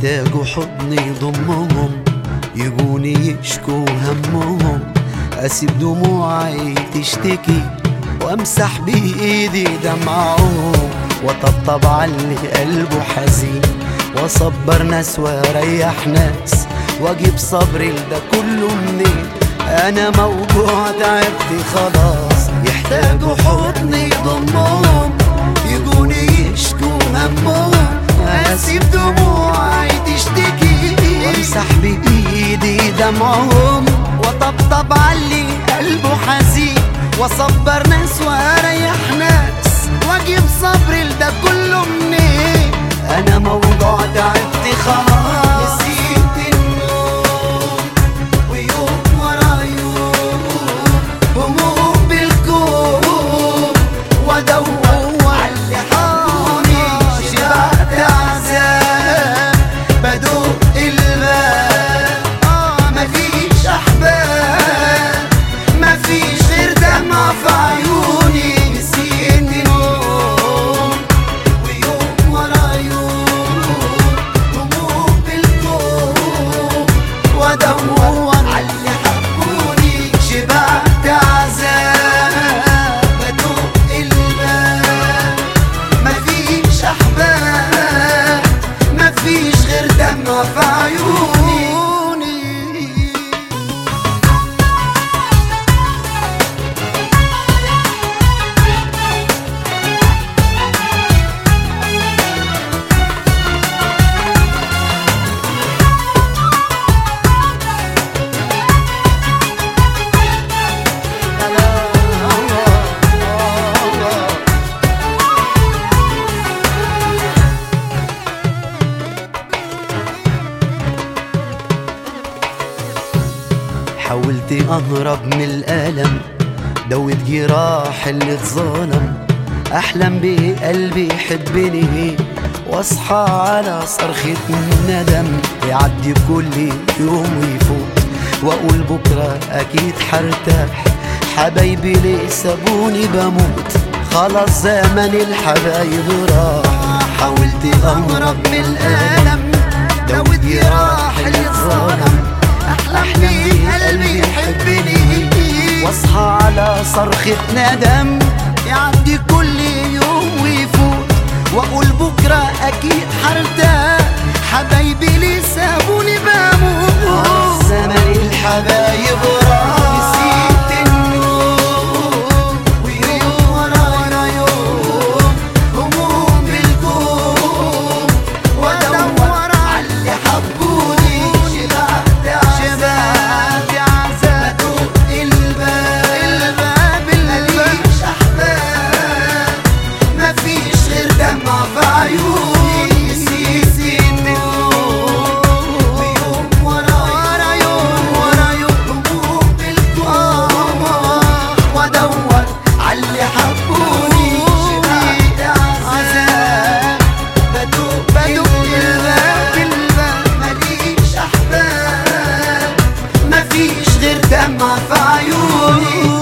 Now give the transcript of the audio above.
يحتاجوا حضن يضمهم يجوني يشكوا همهم. أسيب دموعي تشتكي وأمسح بإيدي دمعهم. وطبطب على اللي قلبه حزين وأصبر ناس وأريح ناس. وأجيب صبري لده كله منين؟ أنا موجوع تعبت خلاص. يحتاجوا حضن بإيدي دمعهم وطبطب علي قلبه حزين واصبر ناس وأريح ناس وأجيب صبري لده كله منين؟ أنا موضوع حاولت أهرب من الألم. دوت جراح اللي اتظلم. أحلم بقلبي يحبني. وأصحى على صرخة ندم. يعدي كل يوم ويفوت وأقول بكرة أكيد حرتاح. حبايبي ليه سابوني بموت؟ خلاص زمن الحبايب راح. حاولت أهرب من الألم. صرخة غير دمع في عيوني